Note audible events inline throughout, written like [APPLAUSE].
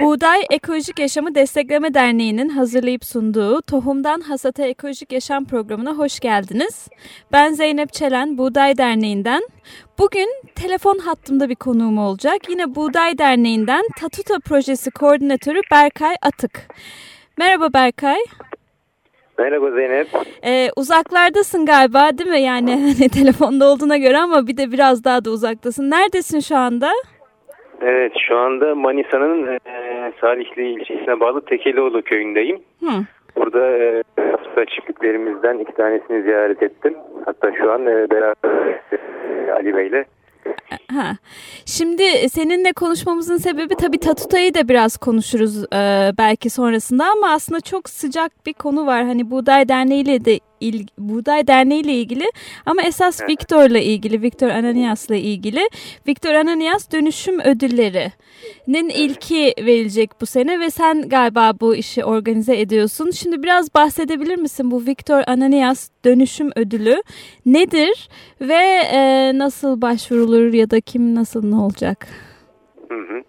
Buğday Ekolojik Yaşamı Destekleme Derneği'nin hazırlayıp sunduğu Tohumdan Hasata Ekolojik Yaşam programına hoş geldiniz. Ben Zeynep Çelen, Buğday Derneği'nden. Bugün telefon hattımda bir konuğum olacak. Yine Buğday Derneği'nden Tatuta Projesi Koordinatörü Berkay Atık. Merhaba Berkay. Merhaba Zeynep. Ee, uzaklardasın galiba değil mi? Yani [LAUGHS] hani telefonda olduğuna göre ama bir de biraz daha da uzaktasın. Neredesin şu anda? Evet şu anda Manisa'nın e, Salihli ilçesine bağlı Tekelioğlu köyündeyim. Hı. Burada e, hafta çiftliklerimizden iki tanesini ziyaret ettim. Hatta şu an e, beraber e, Ali Bey'le. Ha. Şimdi seninle konuşmamızın sebebi tabii Tatuta'yı da biraz konuşuruz e, belki sonrasında ama aslında çok sıcak bir konu var. Hani Buğday Derneği ile de il, Buğday Derneği ile ilgili ama esas Evet. Viktor'la ilgili, Viktor Ananias'la ilgili. Viktor Ananias dönüşüm ödüllerinin ilki verilecek bu sene ve sen galiba bu işi organize ediyorsun. Şimdi biraz bahsedebilir misin bu Viktor Ananias dönüşüm ödülü nedir ve e, nasıl başvurulur ya da kim nasıl ne olacak? Hı hı.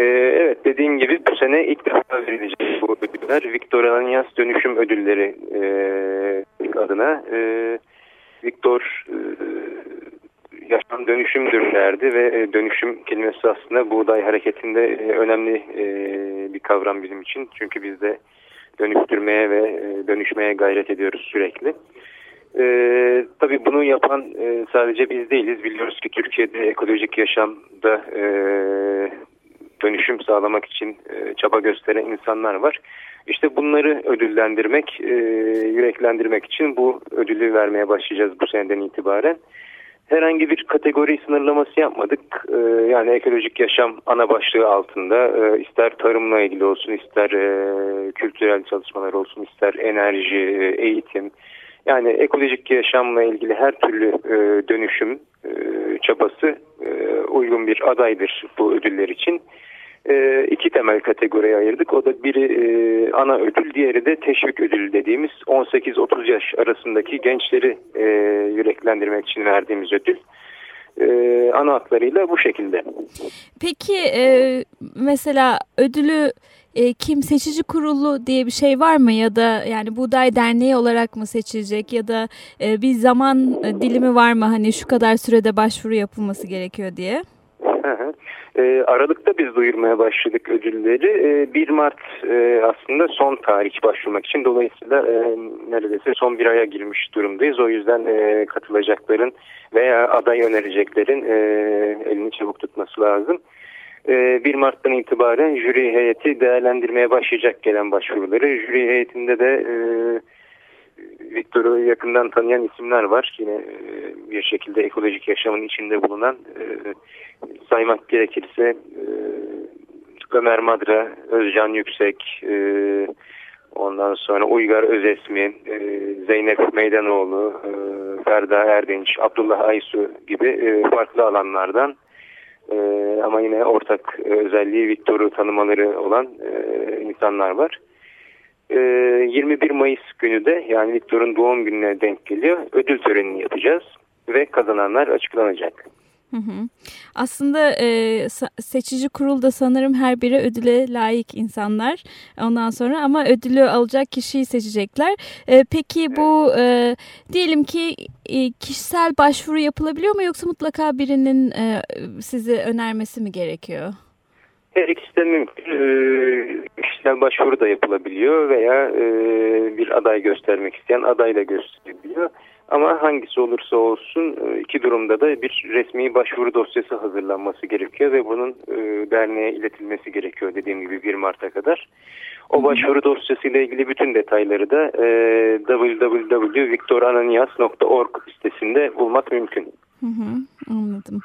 E, evet dediğin gibi bu sene ilk defa verilecek bu ödüller. Viktor Ananias Dönüşüm Ödülleri e, adına. E, Viktor e, yaşam dönüşümdür derdi ve e, dönüşüm kelimesi aslında buğday hareketinde e, önemli e, bir kavram bizim için. Çünkü biz de dönüştürmeye ve e, dönüşmeye gayret ediyoruz sürekli. Ee, tabii bunu yapan e, sadece biz değiliz. Biliyoruz ki Türkiye'de ekolojik yaşamda e, dönüşüm sağlamak için e, çaba gösteren insanlar var. İşte bunları ödüllendirmek, e, yüreklendirmek için bu ödülü vermeye başlayacağız bu seneden itibaren. Herhangi bir kategori sınırlaması yapmadık. E, yani ekolojik yaşam ana başlığı altında ister tarımla ilgili olsun, ister kültürel çalışmalar olsun, ister enerji, eğitim, yani ekolojik yaşamla ilgili her türlü dönüşüm çabası uygun bir adaydır bu ödüller için. E, iki temel kategoriye ayırdık. O da biri e, ana ödül, diğeri de teşvik ödülü dediğimiz 18-30 yaş arasındaki gençleri e, yüreklendirmek için verdiğimiz ödül. E, ana hatlarıyla bu şekilde. Peki mesela ödülü kim seçici kurulu diye bir şey var mı ya da yani Buğday Derneği olarak mı seçilecek ya da bir zaman dilimi var mı hani şu kadar sürede başvuru yapılması gerekiyor diye? Hı hı. E, Aralık'ta biz duyurmaya başladık ödülleri. E, 1 Mart e, aslında son tarih başvurmak için. Dolayısıyla e, neredeyse son bir aya girmiş durumdayız. O yüzden e, katılacakların veya aday önereceklerin elini çabuk tutması lazım. E, 1 Mart'tan itibaren jüri heyeti değerlendirmeye başlayacak gelen başvuruları. Jüri heyetinde de Viktor'u yakından tanıyan isimler var. Yine e, bir şekilde ekolojik yaşamın içinde bulunan e, saymak gerekirse e, Ömer Madra, Özcan Yüksek, e, ondan sonra Uygar Özesmi, e, Zeynep Meydanoğlu, e, Ferda Erdinç, Abdullah Aysu gibi e, farklı alanlardan e, ama yine ortak e, özelliği Viktor'u tanımaları olan e, insanlar var. E, 21 Mayıs günü de yani Viktor'un doğum gününe denk geliyor. Ödül törenini yapacağız ve kazananlar açıklanacak. Aslında e, seçici kurulda sanırım her biri ödüle layık insanlar ondan sonra ama ödülü alacak kişiyi seçecekler. E, peki bu e, diyelim ki kişisel başvuru yapılabiliyor mu yoksa mutlaka birinin e, sizi önermesi mi gerekiyor? Her ikisi de mümkün. Ee, kişisel başvuru da yapılabiliyor veya e, bir aday göstermek isteyen aday da gösterebiliyor. Ama hangisi olursa olsun e, iki durumda da bir resmi başvuru dosyası hazırlanması gerekiyor ve bunun e, derneğe iletilmesi gerekiyor dediğim gibi 1 Mart'a kadar. O başvuru dosyası ile ilgili bütün detayları da e, www.viktorananias.org sitesinde bulmak mümkün. Hı hı, anladım.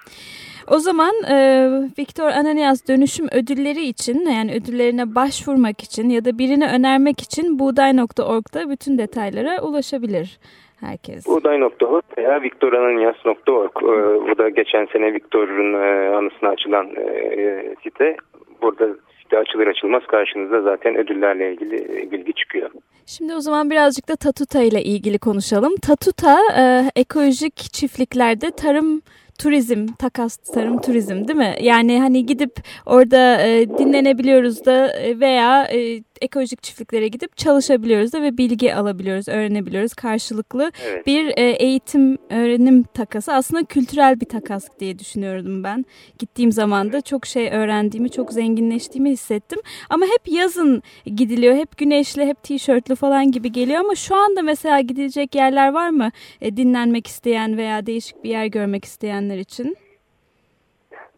O zaman e, Viktor Ananias dönüşüm ödülleri için yani ödüllerine başvurmak için ya da birini önermek için buğday.org'da bütün detaylara ulaşabilir herkes. Buğday.org veya viktorananias.org e, bu da geçen sene Viktor'un e, anısına açılan e, site. Burada site açılır açılmaz karşınıza zaten ödüllerle ilgili bilgi çıkıyor. Şimdi o zaman birazcık da Tatuta ile ilgili konuşalım. Tatuta e, ekolojik çiftliklerde tarım turizm, takas tarım turizm değil mi? Yani hani gidip orada e, dinlenebiliyoruz da e, veya e, ekolojik çiftliklere gidip çalışabiliyoruz da ve bilgi alabiliyoruz, öğrenebiliyoruz. Karşılıklı evet. bir e, eğitim, öğrenim takası. Aslında kültürel bir takas diye düşünüyordum ben. Gittiğim zaman da çok şey öğrendiğimi, çok zenginleştiğimi hissettim. Ama hep yazın gidiliyor. Hep güneşli, hep tişörtlü falan gibi geliyor. Ama şu anda mesela gidilecek yerler var mı? E, dinlenmek isteyen veya değişik bir yer görmek isteyenler için.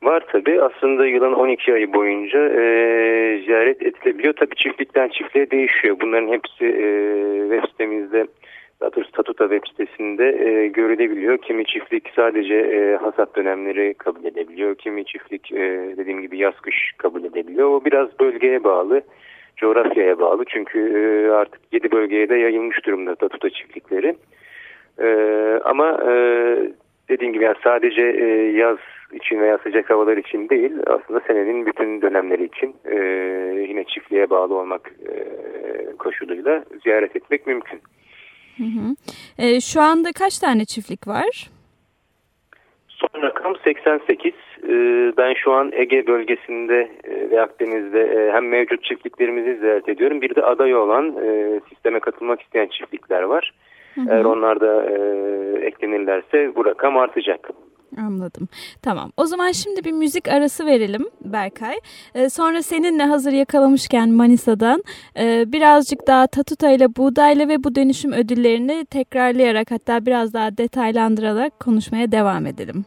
Var tabi. Aslında yılın 12 ayı boyunca e, ziyaret edilebiliyor. Tabi çiftlikten çiftliğe değişiyor. Bunların hepsi e, web sitemizde daha doğrusu Statuta web sitesinde e, görülebiliyor. Kimi çiftlik sadece e, hasat dönemleri kabul edebiliyor. Kimi çiftlik e, dediğim gibi yaz kış kabul edebiliyor. O biraz bölgeye bağlı, coğrafyaya bağlı. Çünkü e, artık 7 bölgeye de yayılmış durumda Statuta çiftlikleri. E, ama e, dediğim gibi yani sadece e, yaz için veya sıcak havalar için değil aslında senenin bütün dönemleri için e, yine çiftliğe bağlı olmak e, koşuluyla ziyaret etmek mümkün. Hı hı. E, şu anda kaç tane çiftlik var? Son rakam 88. E, ben şu an Ege bölgesinde e, ve Akdeniz'de e, hem mevcut çiftliklerimizi ziyaret ediyorum. Bir de aday olan sisteme katılmak isteyen çiftlikler var. Hı hı. Eğer onlar da eklenirlerse bu rakam artacak. Anladım. Tamam. O zaman şimdi bir müzik arası verelim Berkay. Ee, sonra seninle hazır yakalamışken Manisa'dan e, birazcık daha Tatuta ile Buğdayla ve bu dönüşüm ödüllerini tekrarlayarak hatta biraz daha detaylandırarak konuşmaya devam edelim.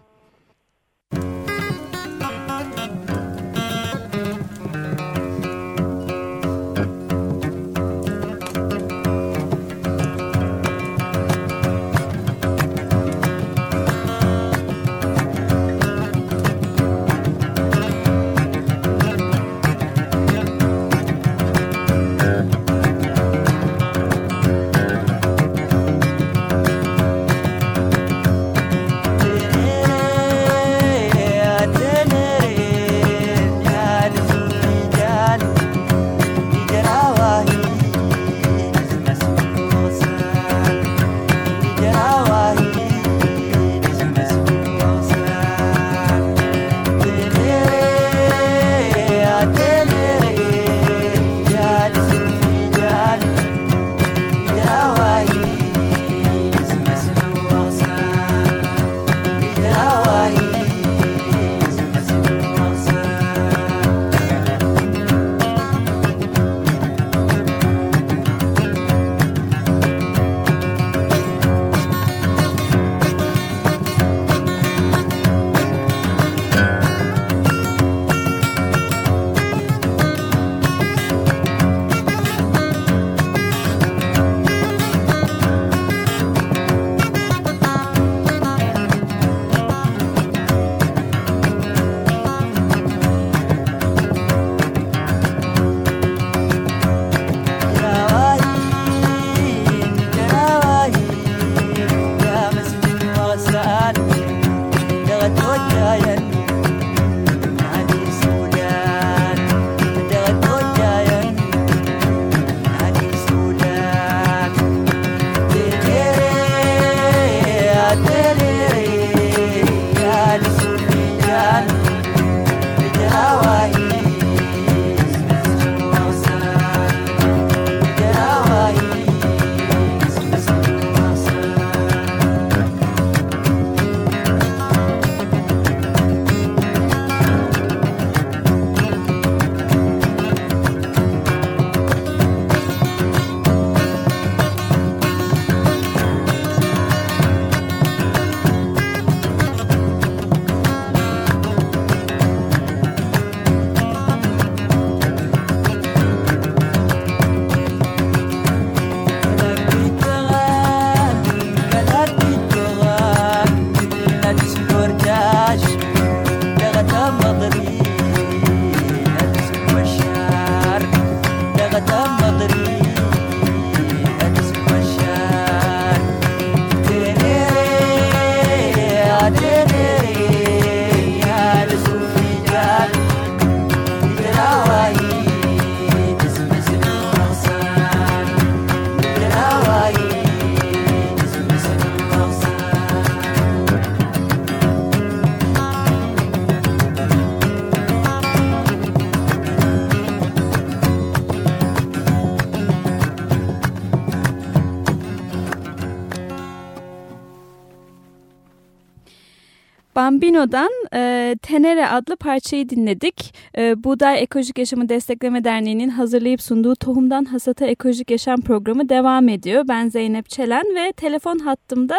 Bambino'dan e, Tenere adlı parçayı dinledik. E, Buğday Ekolojik Yaşamı Destekleme Derneği'nin hazırlayıp sunduğu Tohumdan Hasata Ekolojik Yaşam programı devam ediyor. Ben Zeynep Çelen ve telefon hattımda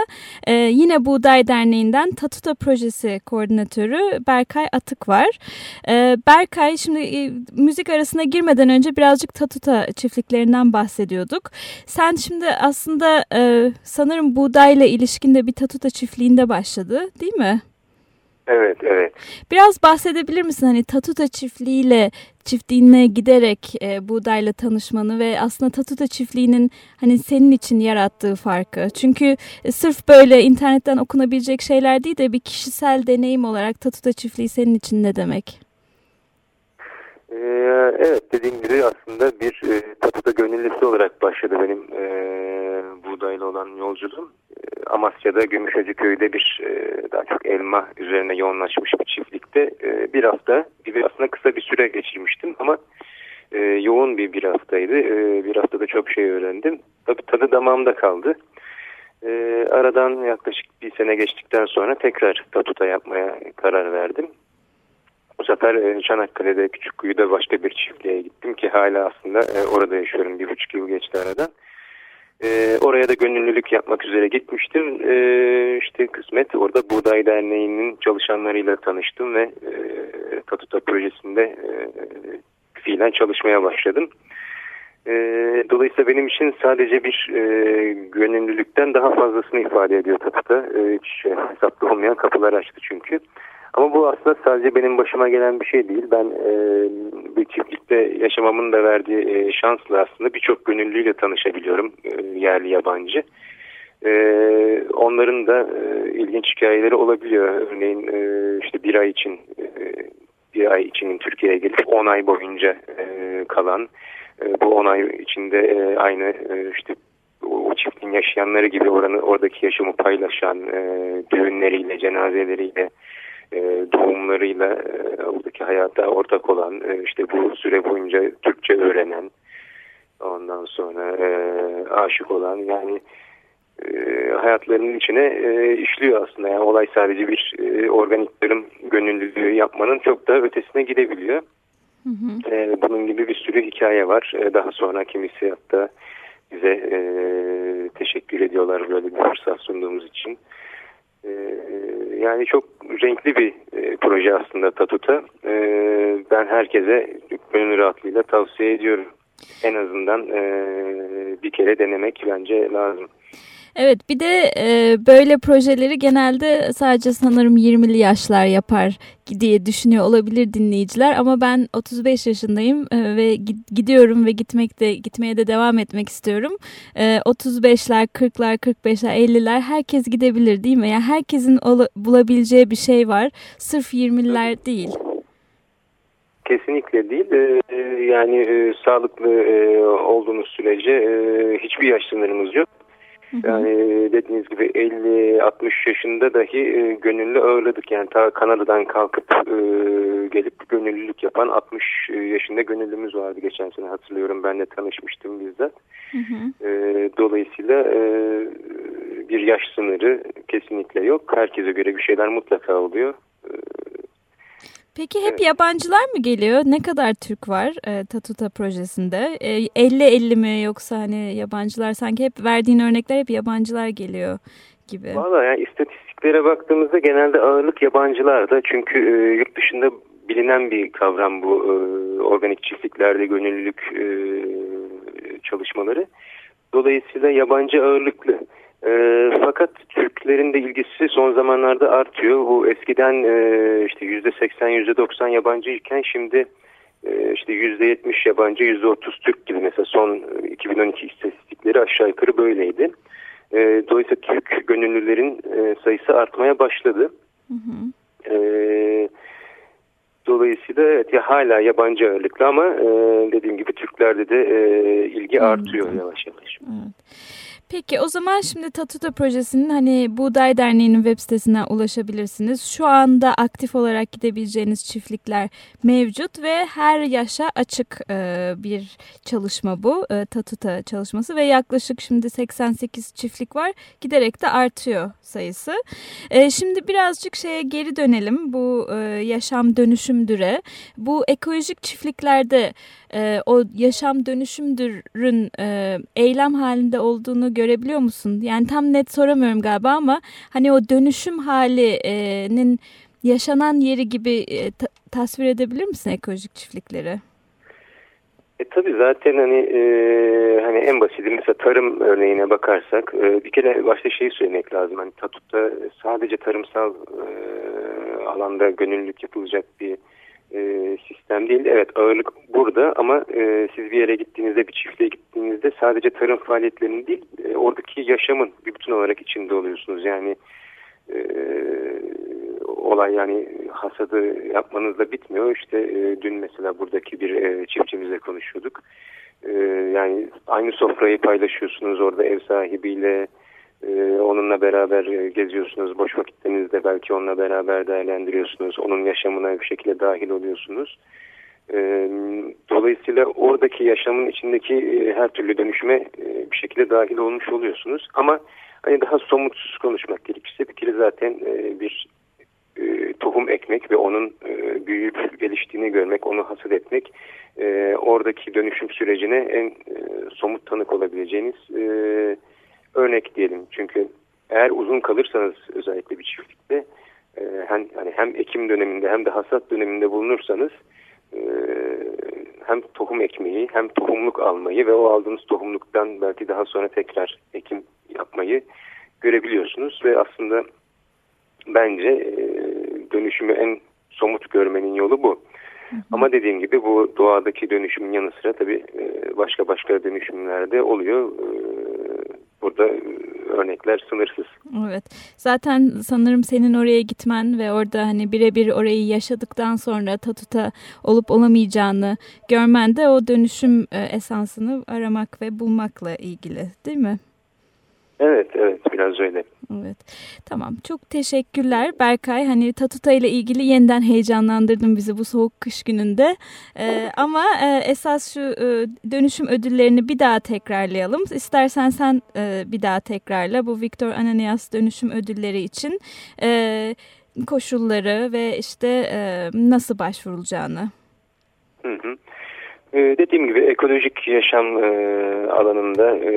e, yine Buğday Derneği'nden Tatuta Projesi Koordinatörü Berkay Atık var. E, Berkay şimdi e, müzik arasına girmeden önce birazcık Tatuta çiftliklerinden bahsediyorduk. Sen şimdi aslında e, sanırım buğdayla ilişkinde bir Tatuta çiftliğinde başladı değil mi? Evet, evet. Biraz bahsedebilir misin hani Tatuta çiftliğiyle çiftliğine giderek e, buğdayla tanışmanı ve aslında Tatuta çiftliğinin hani senin için yarattığı farkı. Çünkü e, sırf böyle internetten okunabilecek şeyler değil de bir kişisel deneyim olarak Tatuta çiftliği senin için ne demek? Ee, evet dediğim gibi aslında bir e, Tatuta gönüllüsü olarak başladı benim e, buğdayla olan yolculuğum. Amasya'da Gümüşhacı köyde bir e, daha çok elma üzerine yoğunlaşmış bir çiftlikte e, bir hafta gibi aslında kısa bir süre geçirmiştim ama e, yoğun bir bir haftaydı. Bir haftada çok şey öğrendim. Tabii tadı damağımda kaldı. Aradan yaklaşık bir sene geçtikten sonra tekrar tatuta yapmaya karar verdim. Bu sefer e, Çanakkale'de Küçükkuyu'da başka bir çiftliğe gittim ki hala aslında orada yaşıyorum. Bir buçuk yıl geçti aradan. E, oraya da gönüllülük yapmak üzere gitmiştim. E, işte kısmet orada Buğday Derneği'nin çalışanlarıyla tanıştım ve e, Katuta projesinde e, fiilen çalışmaya başladım. E, dolayısıyla benim için sadece bir e, gönüllülükten daha fazlasını ifade ediyor Katuta. E, hiç hesaplı olmayan kapılar açtı çünkü. Ama bu aslında sadece benim başıma gelen bir şey değil. Ben e, bir çiftlikte yaşamamın da verdiği e, şansla aslında birçok gönüllüyle tanışabiliyorum. E, yerli yabancı. E, onların da e, ilginç hikayeleri olabiliyor. Örneğin e, işte bir ay için e, bir ay için Türkiye'ye gelip 10 ay boyunca e, kalan e, bu 10 ay içinde e, aynı e, işte o çiftliğin yaşayanları gibi oranı oradaki yaşamı paylaşan e, düğünleriyle, cenazeleriyle e, doğumlarıyla e, oradaki hayata ortak olan e, işte bu süre boyunca Türkçe öğrenen ondan sonra e, aşık olan yani e, hayatlarının içine e, işliyor aslında. Yani olay sadece bir e, organik tarım gönüllülüğü yapmanın çok da ötesine gidebiliyor. Hı hı. E, bunun gibi bir sürü hikaye var. E, daha sonra kimisi hatta bize e, teşekkür ediyorlar böyle bir fırsat sunduğumuz için. E, yani çok renkli bir e, proje aslında Tatuta. E, ben herkese gönül rahatlığıyla tavsiye ediyorum. En azından e, bir kere denemek bence lazım. Evet bir de e, böyle projeleri genelde sadece sanırım 20'li yaşlar yapar diye düşünüyor olabilir dinleyiciler ama ben 35 yaşındayım e, ve gidiyorum ve gitmek de gitmeye de devam etmek istiyorum. E, 35'ler, 40'lar, 45'ler, 50'ler herkes gidebilir değil mi? Yani herkesin bulabileceği bir şey var. Sırf 20'liler değil. Kesinlikle değil. Ee, yani e, sağlıklı e, olduğunuz sürece e, hiçbir yaş sınırımız yok. Yani dediğiniz gibi 50-60 yaşında dahi e, gönüllü ağırladık. Yani ta Kanada'dan kalkıp e, gelip gönüllülük yapan 60 e, yaşında gönüllümüz vardı geçen sene hatırlıyorum. Ben de tanışmıştım bizzat. Hı hı. Dolayısıyla bir yaş sınırı kesinlikle yok. Herkese göre bir şeyler mutlaka oluyor. Peki hep evet. yabancılar mı geliyor? Ne kadar Türk var e, Tatuta projesinde? E, 50-50 mi yoksa hani yabancılar sanki hep verdiğin örnekler hep yabancılar geliyor gibi. Valla yani istatistiklere baktığımızda genelde ağırlık yabancılarda. Çünkü e, yurt dışında bilinen bir kavram bu e, organik çiftliklerde gönüllülük e, çalışmaları. Dolayısıyla yabancı ağırlıklı. E, fakat Türklerin de ilgisi son zamanlarda artıyor. Bu eskiden e, işte %80 %90 yabancıyken şimdi e, işte %70 yabancı %30 Türk gibi mesela son 2012 istatistikleri aşağı yukarı böyleydi. E, dolayısıyla Türk gönüllülerin e, sayısı artmaya başladı. Hı hı. E, dolayısıyla evet, ya hala yabancı ağırlıklı ama e, dediğim gibi Türklerde de e, ilgi artıyor hı hı. yavaş yavaş. Evet. Peki o zaman şimdi Tatuta projesinin hani Buğday Derneği'nin web sitesine ulaşabilirsiniz. Şu anda aktif olarak gidebileceğiniz çiftlikler mevcut ve her yaşa açık e, bir çalışma bu. E, Tatuta çalışması ve yaklaşık şimdi 88 çiftlik var. Giderek de artıyor sayısı. E, şimdi birazcık şeye geri dönelim bu e, yaşam dönüşümdüre. Bu ekolojik çiftliklerde e, o yaşam dönüşümdürün e, eylem halinde olduğunu görebiliyor musun? Yani tam net soramıyorum galiba ama hani o dönüşüm halinin yaşanan yeri gibi e, ta tasvir edebilir misin ekolojik çiftlikleri? E tabii zaten hani e, hani en basiti mesela tarım örneğine bakarsak e, bir kere başta şeyi söylemek lazım. Hani Tatut'ta sadece tarımsal e, alanda gönüllülük yapılacak bir e, sistem değil. Evet ağırlık burada ama e, siz bir yere gittiğinizde bir çiftliğe gittiğinizde sadece tarım faaliyetlerinin değil e, oradaki yaşamın bir bütün olarak içinde oluyorsunuz. Yani e, olay yani hasadı yapmanızla bitmiyor. İşte e, dün mesela buradaki bir e, çiftçimizle konuşuyorduk. E, yani aynı sofrayı paylaşıyorsunuz orada ev sahibiyle, ee, onunla beraber e, geziyorsunuz. Boş vakitlerinizde belki onunla beraber değerlendiriyorsunuz. Onun yaşamına bir şekilde dahil oluyorsunuz. Ee, dolayısıyla oradaki yaşamın içindeki e, her türlü dönüşüme e, bir şekilde dahil olmuş oluyorsunuz. Ama hani daha somut konuşmak gerekirse kere zaten bir tohum ekmek ve onun büyüyüp [LAUGHS] geliştiğini görmek, onu hasat etmek oradaki dönüşüm sürecine en somut tanık olabileceğiniz örnek diyelim. Çünkü eğer uzun kalırsanız özellikle bir çiftlikte e, hem, hani hem ekim döneminde hem de hasat döneminde bulunursanız e, hem tohum ekmeyi hem tohumluk almayı ve o aldığınız tohumluktan belki daha sonra tekrar ekim yapmayı görebiliyorsunuz ve aslında bence e, dönüşümü en somut görmenin yolu bu. Ama dediğim gibi bu doğadaki dönüşümün yanı sıra tabii e, başka başka dönüşümlerde oluyor. E, burada e, örnekler sınırsız. Evet. Zaten sanırım senin oraya gitmen ve orada hani birebir orayı yaşadıktan sonra Tatut'a olup olamayacağını görmen de o dönüşüm e, esansını aramak ve bulmakla ilgili değil mi? Evet, evet biraz öyle. Evet. Tamam. Çok teşekkürler Berkay. Hani Tatuta ile ilgili yeniden heyecanlandırdın bizi bu soğuk kış gününde. Ee, ama e, esas şu e, dönüşüm ödüllerini bir daha tekrarlayalım. İstersen sen e, bir daha tekrarla bu Victor Ananias dönüşüm ödülleri için e, koşulları ve işte e, nasıl başvurulacağını. Hı hı. Ee, dediğim gibi ekolojik yaşam e, alanında e,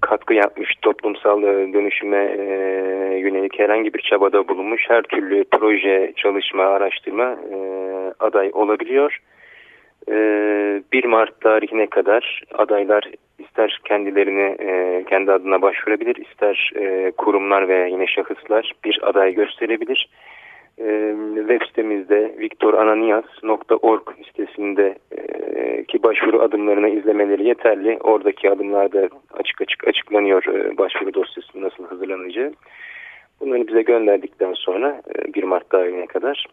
katkı yapmış toplumsal e, dönüşüme e, yönelik herhangi bir çabada bulunmuş her türlü proje, çalışma, araştırma e, aday olabiliyor. 1 Mart tarihine kadar adaylar ister kendilerini kendi adına başvurabilir, ister kurumlar veya yine şahıslar bir aday gösterebilir. Web sitemizde viktorananias.org sitesinde ki başvuru adımlarını izlemeleri yeterli. Oradaki adımlarda açık açık açıklanıyor e, başvuru dosyasının nasıl hazırlanacağı. Bunları bize gönderdikten sonra 1 e, Mart tarihine kadar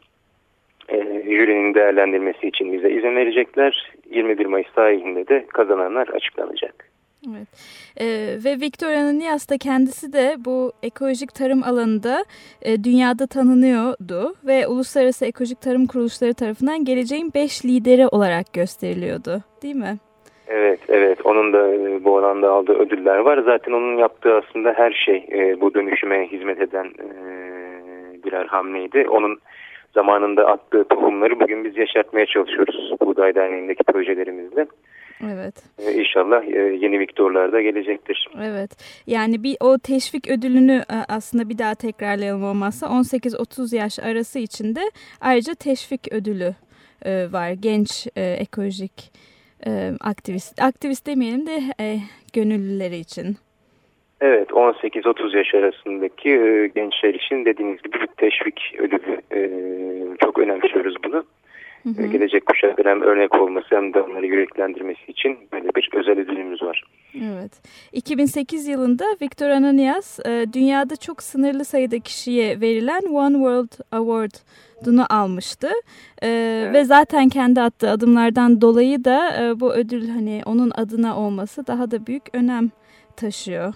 e, jürinin değerlendirmesi için bize izin verecekler. 21 Mayıs tarihinde de kazananlar açıklanacak. Evet. Ee, ve Victoria Nias da kendisi de bu ekolojik tarım alanında e, dünyada tanınıyordu ve uluslararası ekolojik tarım kuruluşları tarafından geleceğin beş lideri olarak gösteriliyordu değil mi? Evet, evet. Onun da e, bu alanda aldığı ödüller var. Zaten onun yaptığı aslında her şey e, bu dönüşüme hizmet eden e, birer hamleydi. Onun zamanında attığı tohumları bugün biz yaşatmaya çalışıyoruz Buğday Derneği'ndeki projelerimizle. Evet. İnşallah e, yeni Viktorlar da gelecektir. Evet. Yani bir o teşvik ödülünü e, aslında bir daha tekrarlayalım olmazsa 18-30 yaş arası içinde ayrıca teşvik ödülü e, var. Genç ekolojik aktivist. Aktivist demeyelim de gönüllüleri için. Evet 18-30 yaş arasındaki gençler için dediğiniz gibi bir teşvik ödülü çok önemsiyoruz bunu. Hı hı. Gelecek kuşaklara hem örnek olması hem de onları yüreklendirmesi için böyle bir özel ödülümüz var. Evet. 2008 yılında Victor Ananias e, dünyada çok sınırlı sayıda kişiye verilen One World Award'unu almıştı. E, evet. Ve zaten kendi attığı adımlardan dolayı da e, bu ödül hani onun adına olması daha da büyük önem taşıyor.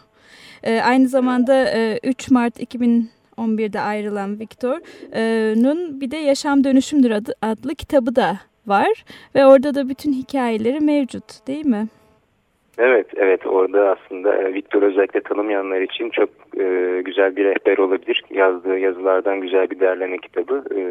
Aynı zamanda 3 Mart 2000 11'de ayrılan Victor'un bir de Yaşam Dönüşümdür adlı kitabı da var. Ve orada da bütün hikayeleri mevcut değil mi? Evet, evet orada aslında e, Victor özellikle tanımayanlar için çok e, güzel bir rehber olabilir. Yazdığı yazılardan güzel bir derleme kitabı e,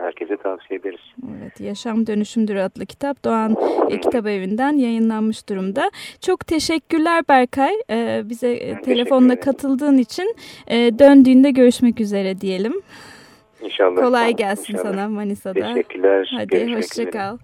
herkese tavsiye ederiz. Evet, Yaşam Dönüşümdür adlı kitap Doğan e, Kitap Evi'nden yayınlanmış durumda. Çok teşekkürler Berkay e, bize e, telefonla katıldığın için. E, döndüğünde görüşmek üzere diyelim. İnşallah. Kolay gelsin İnşallah. sana Manisa'da. Teşekkürler. Hadi hoşçakal.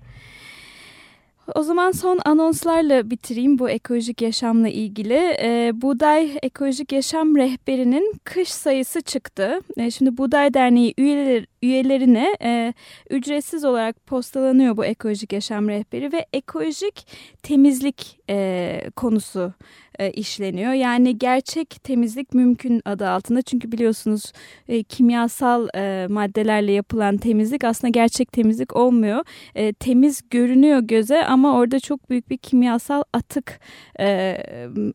O zaman son anonslarla bitireyim bu ekolojik yaşamla ilgili. E, Buğday Ekolojik Yaşam Rehberi'nin kış sayısı çıktı. E, şimdi Buğday Derneği üyeler, üyelerine e, ücretsiz olarak postalanıyor bu ekolojik yaşam rehberi ve ekolojik temizlik e, konusu e, işleniyor. Yani gerçek temizlik mümkün adı altında. Çünkü biliyorsunuz e, kimyasal e, maddelerle yapılan temizlik aslında gerçek temizlik olmuyor. E, temiz görünüyor göze ama orada çok büyük bir kimyasal atık e,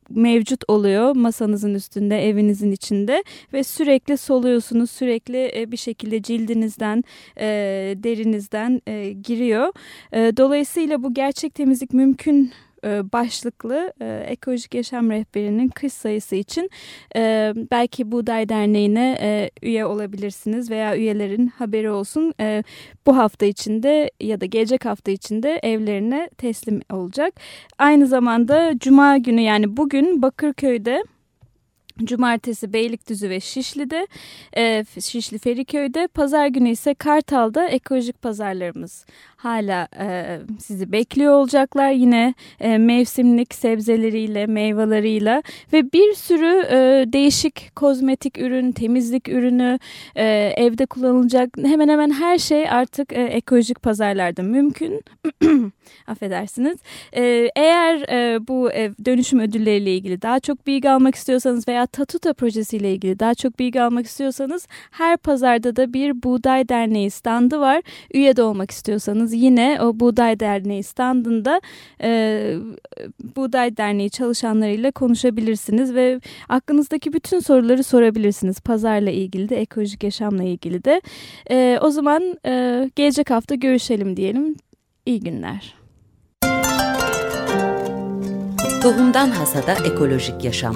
mevcut oluyor masanızın üstünde, evinizin içinde ve sürekli soluyorsunuz, sürekli e, bir şekilde cildinizden, e, derinizden e, giriyor. E, dolayısıyla bu gerçek temizlik mümkün başlıklı e, ekolojik yaşam rehberinin kış sayısı için e, belki Buğday Derneği'ne e, üye olabilirsiniz veya üyelerin haberi olsun. E, bu hafta içinde ya da gelecek hafta içinde evlerine teslim olacak. Aynı zamanda Cuma günü yani bugün Bakırköy'de Cumartesi Beylikdüzü ve Şişli'de, e, Şişli Feriköy'de, pazar günü ise Kartal'da ekolojik pazarlarımız hala e, sizi bekliyor olacaklar. Yine e, mevsimlik sebzeleriyle, meyveleriyle ve bir sürü e, değişik kozmetik ürün, temizlik ürünü, e, evde kullanılacak hemen hemen her şey artık e, ekolojik pazarlarda mümkün. [CLEARS THROAT] Affedersiniz. E, eğer e, bu e, dönüşüm ödülleriyle ilgili daha çok bilgi almak istiyorsanız Tatuta projesiyle ilgili daha çok bilgi almak istiyorsanız her pazarda da bir Buğday Derneği standı var. Üye de olmak istiyorsanız yine o Buğday Derneği standında e, Buğday Derneği çalışanlarıyla konuşabilirsiniz ve aklınızdaki bütün soruları sorabilirsiniz. Pazarla ilgili de ekolojik yaşamla ilgili de. E, o zaman e, gelecek hafta görüşelim diyelim. İyi günler. Tohumdan Hasada Ekolojik Yaşam